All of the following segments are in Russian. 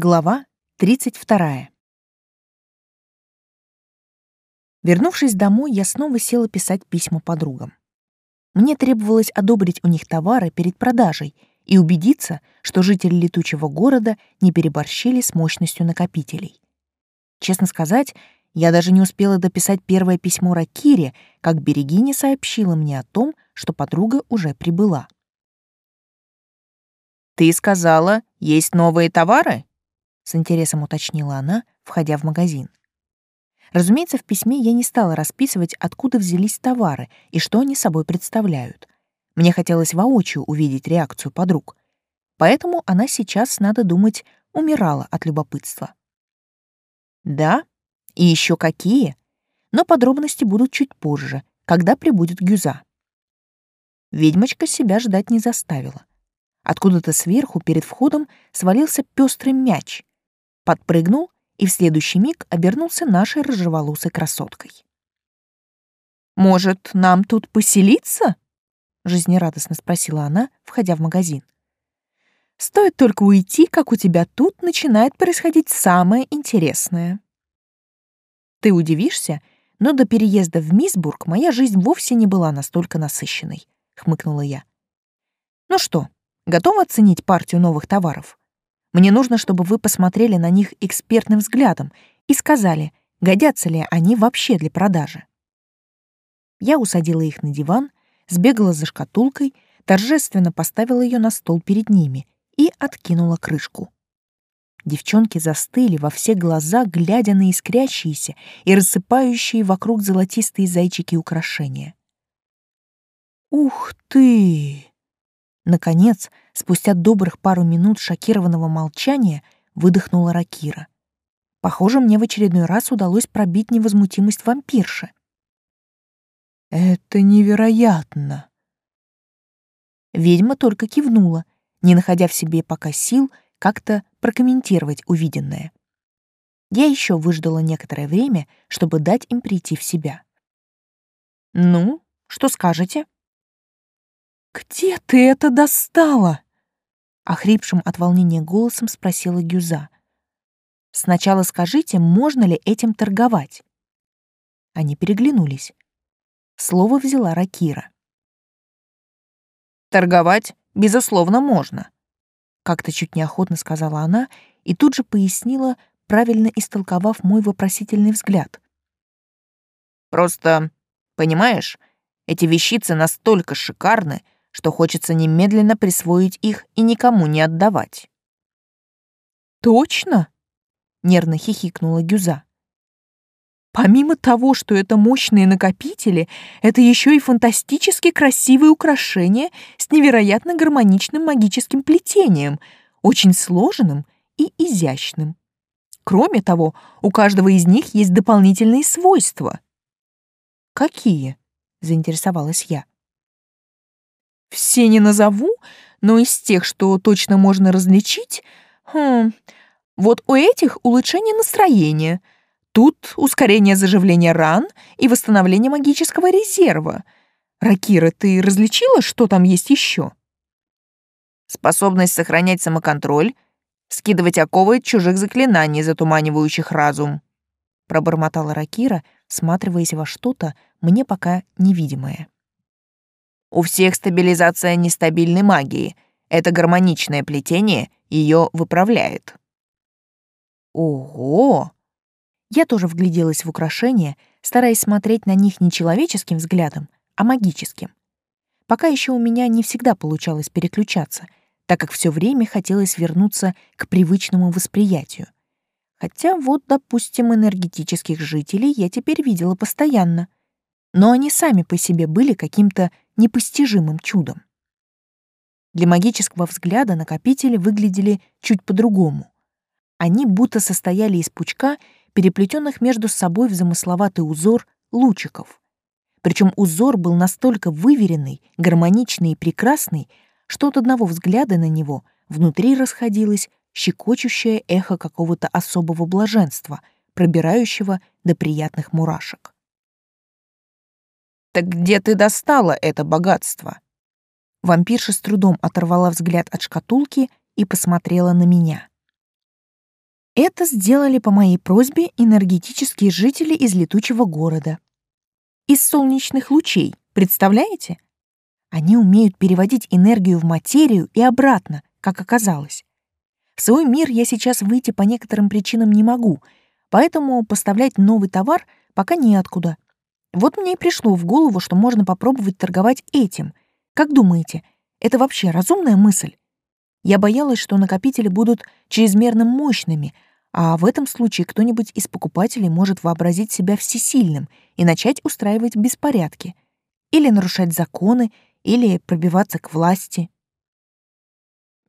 Глава 32. Вернувшись домой, я снова села писать письма подругам. Мне требовалось одобрить у них товары перед продажей и убедиться, что жители летучего города не переборщили с мощностью накопителей. Честно сказать, я даже не успела дописать первое письмо Ракире, как Берегиня сообщила мне о том, что подруга уже прибыла. «Ты сказала, есть новые товары?» С интересом уточнила она, входя в магазин. Разумеется, в письме я не стала расписывать, откуда взялись товары и что они собой представляют. Мне хотелось воочию увидеть реакцию подруг. Поэтому она сейчас, надо думать, умирала от любопытства. Да, и еще какие, но подробности будут чуть позже, когда прибудет Гюза. Ведьмочка себя ждать не заставила. Откуда-то сверху перед входом свалился пестрый мяч, подпрыгнул и в следующий миг обернулся нашей рыжеволосой красоткой. «Может, нам тут поселиться?» — жизнерадостно спросила она, входя в магазин. «Стоит только уйти, как у тебя тут начинает происходить самое интересное». Ты удивишься, но до переезда в Мисбург моя жизнь вовсе не была настолько насыщенной, — хмыкнула я. Ну что, готова оценить партию новых товаров? Мне нужно, чтобы вы посмотрели на них экспертным взглядом и сказали, годятся ли они вообще для продажи. Я усадила их на диван, сбегала за шкатулкой, торжественно поставила ее на стол перед ними и откинула крышку. Девчонки застыли во все глаза, глядя на искрящиеся и рассыпающие вокруг золотистые зайчики украшения. «Ух ты!» Наконец, спустя добрых пару минут шокированного молчания, выдохнула Ракира. Похоже, мне в очередной раз удалось пробить невозмутимость вампирши. «Это невероятно!» Ведьма только кивнула, не находя в себе пока сил как-то прокомментировать увиденное. Я еще выждала некоторое время, чтобы дать им прийти в себя. «Ну, что скажете?» «Где ты это достала?» Охрипшим от волнения голосом спросила Гюза. «Сначала скажите, можно ли этим торговать?» Они переглянулись. Слово взяла Ракира. «Торговать, безусловно, можно», — как-то чуть неохотно сказала она и тут же пояснила, правильно истолковав мой вопросительный взгляд. «Просто, понимаешь, эти вещицы настолько шикарны, что хочется немедленно присвоить их и никому не отдавать. «Точно?» — нервно хихикнула Гюза. «Помимо того, что это мощные накопители, это еще и фантастически красивые украшения с невероятно гармоничным магическим плетением, очень сложным и изящным. Кроме того, у каждого из них есть дополнительные свойства». «Какие?» — заинтересовалась я. Все не назову, но из тех, что точно можно различить, хм, вот у этих улучшение настроения. Тут ускорение заживления ран и восстановление магического резерва. Ракира, ты различила, что там есть еще? Способность сохранять самоконтроль, скидывать оковы чужих заклинаний, затуманивающих разум. Пробормотала Ракира, всматриваясь во что-то, мне пока невидимое. У всех стабилизация нестабильной магии. Это гармоничное плетение ее выправляет. Ого! Я тоже вгляделась в украшения, стараясь смотреть на них не человеческим взглядом, а магическим. Пока еще у меня не всегда получалось переключаться, так как все время хотелось вернуться к привычному восприятию. Хотя вот, допустим, энергетических жителей я теперь видела постоянно — но они сами по себе были каким-то непостижимым чудом. Для магического взгляда накопители выглядели чуть по-другому. Они будто состояли из пучка, переплетенных между собой в замысловатый узор лучиков. Причем узор был настолько выверенный, гармоничный и прекрасный, что от одного взгляда на него внутри расходилось щекочущее эхо какого-то особого блаженства, пробирающего до приятных мурашек. Так где ты достала это богатство? Вампирша с трудом оторвала взгляд от шкатулки и посмотрела на меня. Это сделали по моей просьбе энергетические жители из летучего города. Из солнечных лучей, представляете? Они умеют переводить энергию в материю и обратно, как оказалось. В свой мир я сейчас выйти по некоторым причинам не могу, поэтому поставлять новый товар пока неоткуда. Вот мне и пришло в голову, что можно попробовать торговать этим. Как думаете, это вообще разумная мысль? Я боялась, что накопители будут чрезмерно мощными, а в этом случае кто-нибудь из покупателей может вообразить себя всесильным и начать устраивать беспорядки. Или нарушать законы, или пробиваться к власти.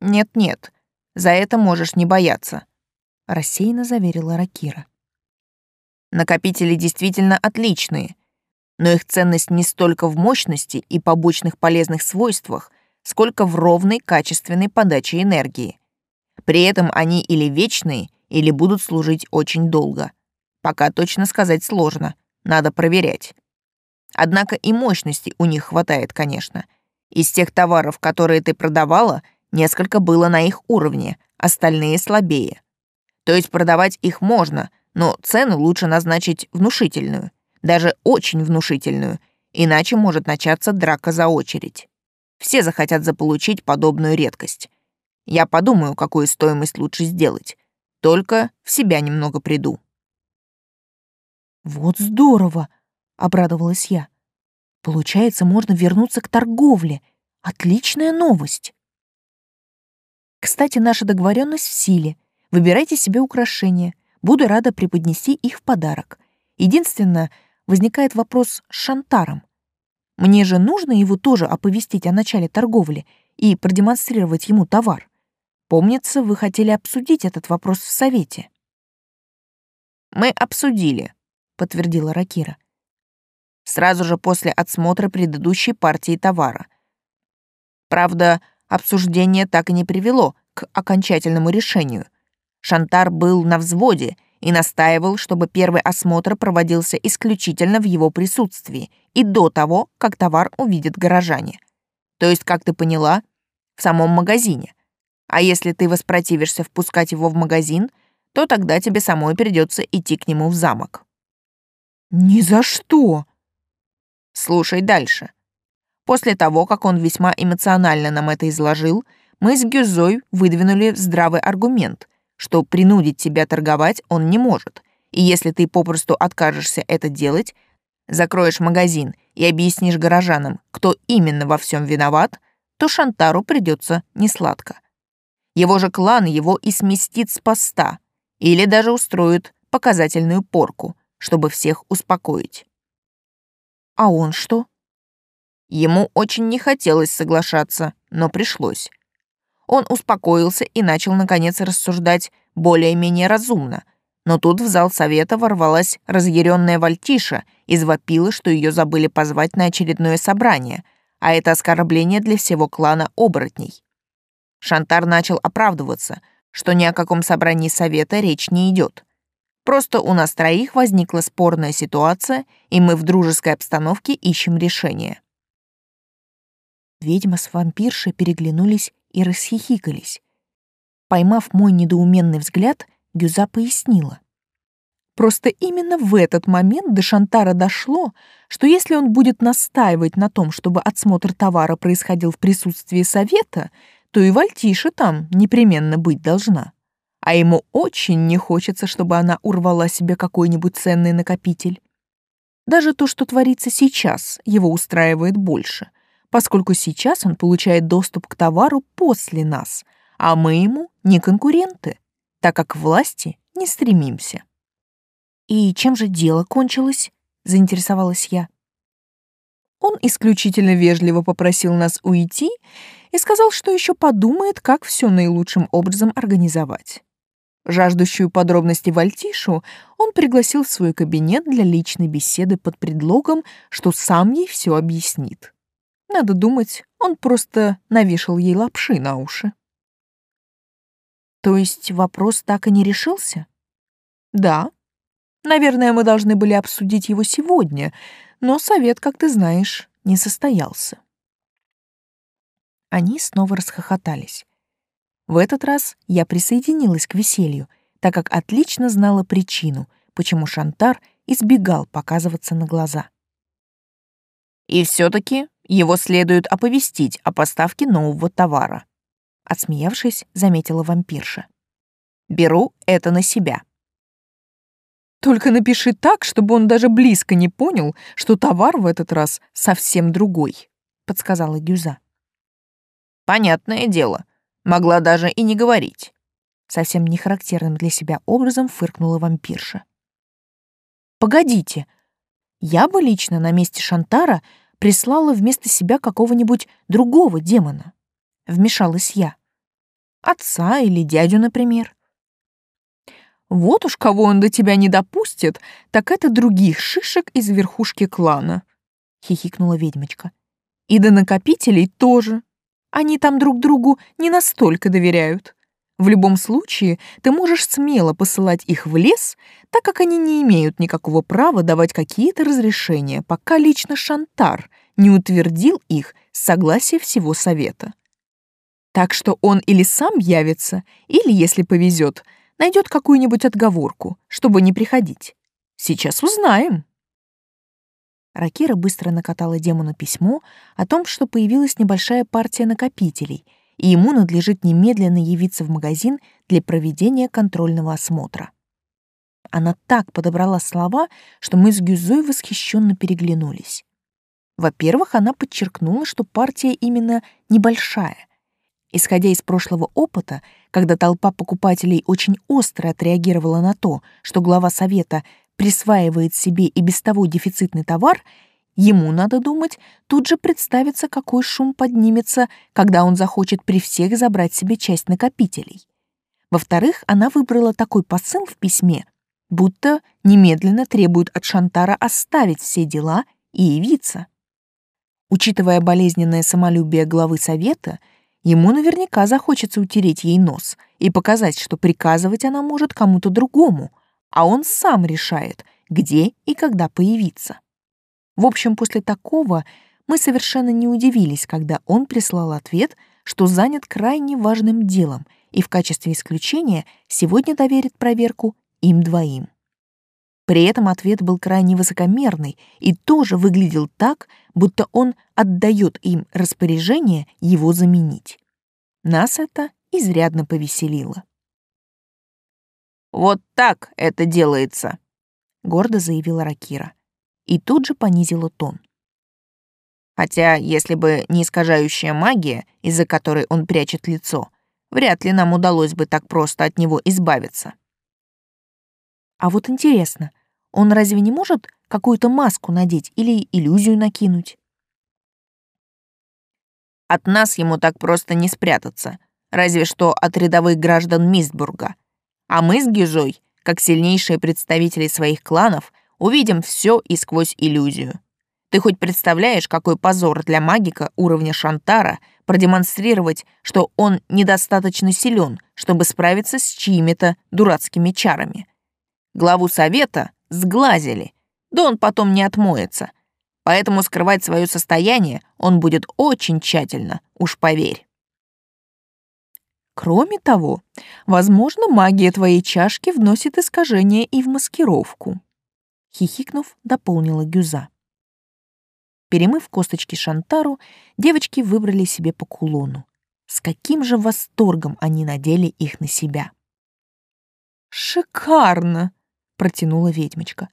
«Нет-нет, за это можешь не бояться», — рассеянно заверила Ракира. «Накопители действительно отличные, но их ценность не столько в мощности и побочных полезных свойствах, сколько в ровной качественной подаче энергии. При этом они или вечные, или будут служить очень долго. Пока точно сказать сложно, надо проверять. Однако и мощности у них хватает, конечно. Из тех товаров, которые ты продавала, несколько было на их уровне, остальные слабее. То есть продавать их можно, но цену лучше назначить внушительную даже очень внушительную, иначе может начаться драка за очередь. Все захотят заполучить подобную редкость. Я подумаю, какую стоимость лучше сделать. Только в себя немного приду. «Вот здорово!» — обрадовалась я. «Получается, можно вернуться к торговле. Отличная новость!» Кстати, наша договоренность в силе. Выбирайте себе украшения. Буду рада преподнести их в подарок. Единственное, возникает вопрос с Шантаром. Мне же нужно его тоже оповестить о начале торговли и продемонстрировать ему товар. Помнится, вы хотели обсудить этот вопрос в совете. Мы обсудили, подтвердила Ракира. Сразу же после отсмотра предыдущей партии товара. Правда, обсуждение так и не привело к окончательному решению. Шантар был на взводе — и настаивал, чтобы первый осмотр проводился исключительно в его присутствии и до того, как товар увидят горожане. То есть, как ты поняла, в самом магазине. А если ты воспротивишься впускать его в магазин, то тогда тебе самой придется идти к нему в замок. Ни за что. Слушай дальше. После того, как он весьма эмоционально нам это изложил, мы с Гюзой выдвинули здравый аргумент, что принудить тебя торговать он не может. И если ты попросту откажешься это делать, закроешь магазин и объяснишь горожанам, кто именно во всем виноват, то Шантару придется несладко. Его же клан его и сместит с поста, или даже устроит показательную порку, чтобы всех успокоить. А он что? Ему очень не хотелось соглашаться, но пришлось он успокоился и начал, наконец, рассуждать более-менее разумно. Но тут в зал совета ворвалась разъяренная Вальтиша и звопила, что ее забыли позвать на очередное собрание, а это оскорбление для всего клана оборотней. Шантар начал оправдываться, что ни о каком собрании совета речь не идет. Просто у нас троих возникла спорная ситуация, и мы в дружеской обстановке ищем решение. Ведьма с вампиршей переглянулись и расхихикались. Поймав мой недоуменный взгляд, Гюза пояснила. Просто именно в этот момент до Шантара дошло, что если он будет настаивать на том, чтобы отсмотр товара происходил в присутствии совета, то и Вальтиша там непременно быть должна. А ему очень не хочется, чтобы она урвала себе какой-нибудь ценный накопитель. Даже то, что творится сейчас, его устраивает больше — поскольку сейчас он получает доступ к товару после нас, а мы ему не конкуренты, так как к власти не стремимся. «И чем же дело кончилось?» — заинтересовалась я. Он исключительно вежливо попросил нас уйти и сказал, что еще подумает, как все наилучшим образом организовать. Жаждущую подробности Вальтишу он пригласил в свой кабинет для личной беседы под предлогом, что сам ей все объяснит. Надо думать, он просто навешал ей лапши на уши. То есть вопрос так и не решился? Да. Наверное, мы должны были обсудить его сегодня, но совет, как ты знаешь, не состоялся. Они снова расхохотались. В этот раз я присоединилась к веселью, так как отлично знала причину, почему Шантар избегал показываться на глаза. «И все-таки его следует оповестить о поставке нового товара», отсмеявшись, заметила вампирша. «Беру это на себя». Только напиши так, чтобы он даже близко не понял, что товар в этот раз совсем другой, подсказала Гюза. Понятное дело, могла даже и не говорить. Совсем не характерным для себя образом фыркнула вампирша. Погодите, я бы лично на месте Шантара прислала вместо себя какого-нибудь другого демона. Вмешалась я. Отца или дядю, например. Вот уж кого он до тебя не допустит, так это других шишек из верхушки клана, хихикнула ведьмочка. И до накопителей тоже. Они там друг другу не настолько доверяют. В любом случае, ты можешь смело посылать их в лес, так как они не имеют никакого права давать какие-то разрешения, пока лично Шантар не утвердил их с согласия всего совета. Так что он или сам явится, или, если повезет, найдет какую-нибудь отговорку, чтобы не приходить. Сейчас узнаем. Ракира быстро накатала демону письмо о том, что появилась небольшая партия накопителей, и ему надлежит немедленно явиться в магазин для проведения контрольного осмотра. Она так подобрала слова, что мы с Гюзой восхищенно переглянулись. Во-первых, она подчеркнула, что партия именно небольшая, Исходя из прошлого опыта, когда толпа покупателей очень остро отреагировала на то, что глава совета присваивает себе и без того дефицитный товар, ему, надо думать, тут же представится, какой шум поднимется, когда он захочет при всех забрать себе часть накопителей. Во-вторых, она выбрала такой посыл в письме, будто немедленно требует от Шантара оставить все дела и явиться. Учитывая болезненное самолюбие главы совета — Ему наверняка захочется утереть ей нос и показать, что приказывать она может кому-то другому, а он сам решает, где и когда появиться. В общем, после такого мы совершенно не удивились, когда он прислал ответ, что занят крайне важным делом и в качестве исключения сегодня доверит проверку им двоим. При этом ответ был крайне высокомерный и тоже выглядел так, будто он отдает им распоряжение его заменить. Нас это изрядно повеселило. «Вот так это делается», — гордо заявила Ракира. И тут же понизила тон. Хотя, если бы не искажающая магия, из-за которой он прячет лицо, вряд ли нам удалось бы так просто от него избавиться. А вот интересно, он разве не может какую-то маску надеть или иллюзию накинуть? От нас ему так просто не спрятаться, разве что от рядовых граждан Мистбурга. А мы с Гижой, как сильнейшие представители своих кланов, увидим все и сквозь иллюзию. Ты хоть представляешь, какой позор для магика уровня Шантара продемонстрировать, что он недостаточно силен, чтобы справиться с чьими-то дурацкими чарами? Главу совета сглазили, да он потом не отмоется. Поэтому скрывать свое состояние он будет очень тщательно, уж поверь. Кроме того, возможно, магия твоей чашки вносит искажения и в маскировку. Хихикнув, дополнила Гюза. Перемыв косточки Шантару, девочки выбрали себе по кулону. С каким же восторгом они надели их на себя. «Шикарно!» Протянула ведьмочка.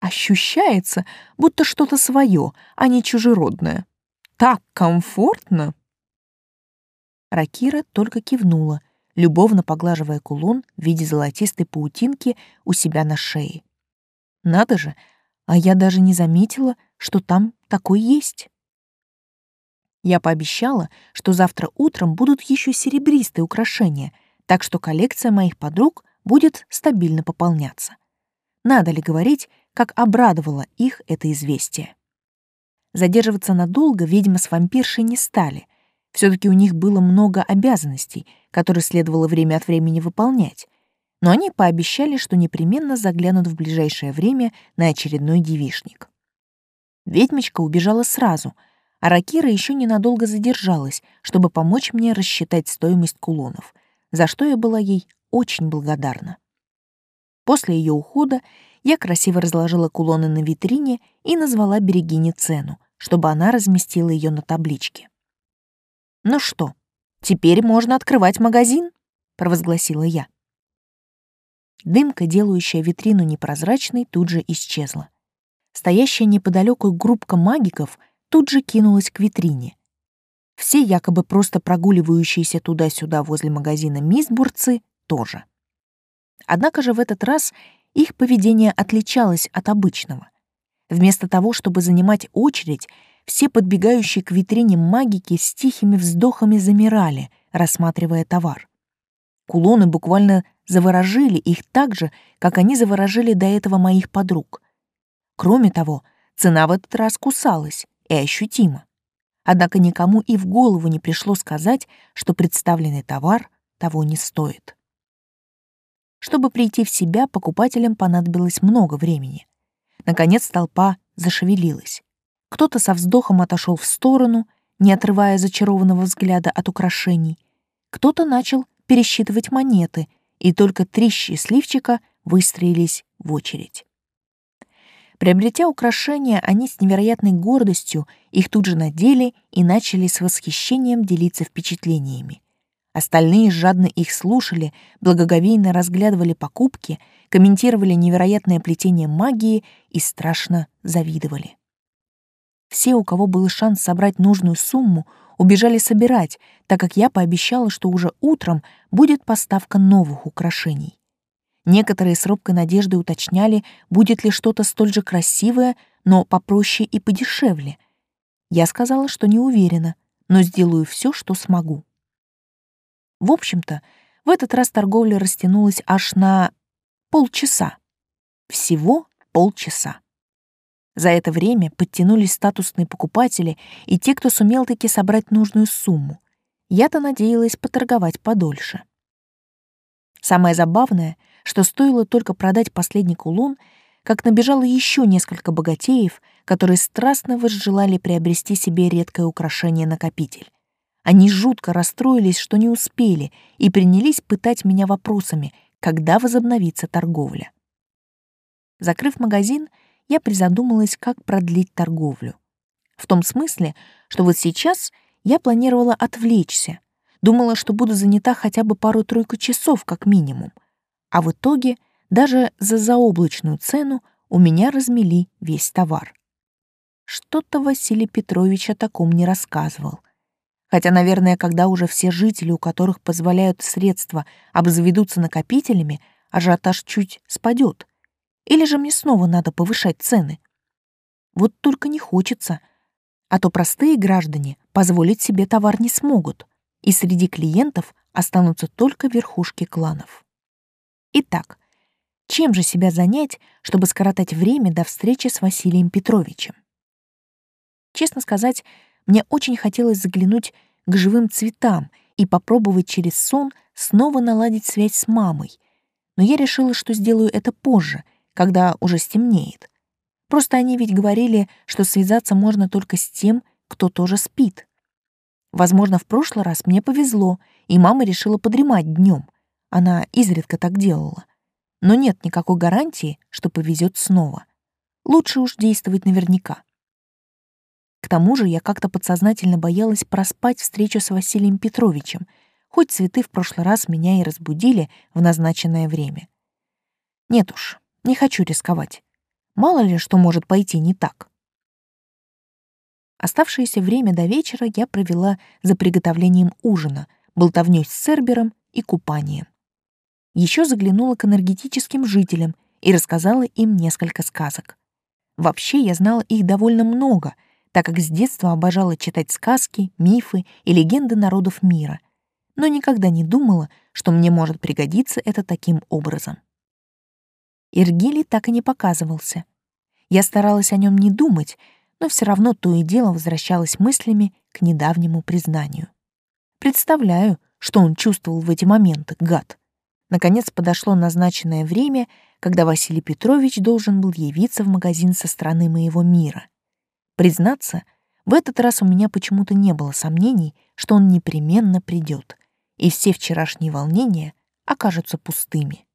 Ощущается, будто что-то свое, а не чужеродное. Так комфортно. Ракира только кивнула, любовно поглаживая кулон в виде золотистой паутинки у себя на шее. Надо же, а я даже не заметила, что там такой есть. Я пообещала, что завтра утром будут еще серебристые украшения, так что коллекция моих подруг будет стабильно пополняться. Надо ли говорить, как обрадовало их это известие? Задерживаться надолго ведьма с вампиршей не стали. все таки у них было много обязанностей, которые следовало время от времени выполнять. Но они пообещали, что непременно заглянут в ближайшее время на очередной девишник. Ведьмочка убежала сразу, а Ракира еще ненадолго задержалась, чтобы помочь мне рассчитать стоимость кулонов, за что я была ей очень благодарна. После ее ухода я красиво разложила кулоны на витрине и назвала Берегине цену, чтобы она разместила ее на табличке. «Ну что, теперь можно открывать магазин?» — провозгласила я. Дымка, делающая витрину непрозрачной, тут же исчезла. Стоящая неподалеку группка магиков тут же кинулась к витрине. Все якобы просто прогуливающиеся туда-сюда возле магазина мисбурцы тоже. Однако же в этот раз их поведение отличалось от обычного. Вместо того, чтобы занимать очередь, все подбегающие к витрине магики с тихими вздохами замирали, рассматривая товар. Кулоны буквально заворожили их так же, как они заворожили до этого моих подруг. Кроме того, цена в этот раз кусалась, и ощутимо. Однако никому и в голову не пришло сказать, что представленный товар того не стоит. Чтобы прийти в себя, покупателям понадобилось много времени. Наконец толпа зашевелилась. Кто-то со вздохом отошел в сторону, не отрывая зачарованного взгляда от украшений. Кто-то начал пересчитывать монеты, и только три счастливчика выстроились в очередь. Приобретя украшения, они с невероятной гордостью их тут же надели и начали с восхищением делиться впечатлениями. Остальные жадно их слушали, благоговейно разглядывали покупки, комментировали невероятное плетение магии и страшно завидовали. Все, у кого был шанс собрать нужную сумму, убежали собирать, так как я пообещала, что уже утром будет поставка новых украшений. Некоторые с робкой надеждой уточняли, будет ли что-то столь же красивое, но попроще и подешевле. Я сказала, что не уверена, но сделаю все, что смогу. В общем-то, в этот раз торговля растянулась аж на полчаса. Всего полчаса. За это время подтянулись статусные покупатели и те, кто сумел таки собрать нужную сумму. Я-то надеялась поторговать подольше. Самое забавное, что стоило только продать последний кулон, как набежало еще несколько богатеев, которые страстно возжелали приобрести себе редкое украшение-накопитель. Они жутко расстроились, что не успели, и принялись пытать меня вопросами, когда возобновится торговля. Закрыв магазин, я призадумалась, как продлить торговлю. В том смысле, что вот сейчас я планировала отвлечься, думала, что буду занята хотя бы пару-тройку часов как минимум — а в итоге даже за заоблачную цену у меня размели весь товар. Что-то Василий Петрович о таком не рассказывал. Хотя, наверное, когда уже все жители, у которых позволяют средства, обзаведутся накопителями, ажиотаж чуть спадет. Или же мне снова надо повышать цены? Вот только не хочется. А то простые граждане позволить себе товар не смогут, и среди клиентов останутся только верхушки кланов. Итак, чем же себя занять, чтобы скоротать время до встречи с Василием Петровичем? Честно сказать, мне очень хотелось заглянуть к живым цветам и попробовать через сон снова наладить связь с мамой, но я решила, что сделаю это позже, когда уже стемнеет. Просто они ведь говорили, что связаться можно только с тем, кто тоже спит. Возможно, в прошлый раз мне повезло, и мама решила подремать днем, она изредка так делала. Но нет никакой гарантии, что повезет снова. Лучше уж действовать наверняка. К тому же я как-то подсознательно боялась проспать встречу с Василием Петровичем, хоть цветы в прошлый раз меня и разбудили в назначенное время. Нет уж, не хочу рисковать. Мало ли что может пойти не так. Оставшееся время до вечера я провела за приготовлением ужина, болтовнёй с Цербером и купанием еще заглянула к энергетическим жителям и рассказала им несколько сказок. Вообще я знала их довольно много, так как с детства обожала читать сказки, мифы и легенды народов мира, но никогда не думала, что мне может пригодиться это таким образом. Иргили так и не показывался. Я старалась о нем не думать, но все равно то и дело возвращалась мыслями к недавнему признанию. Представляю, что он чувствовал в эти моменты, гад. Наконец подошло назначенное время, когда Василий Петрович должен был явиться в магазин со стороны моего мира. Признаться, в этот раз у меня почему-то не было сомнений, что он непременно придет, и все вчерашние волнения окажутся пустыми.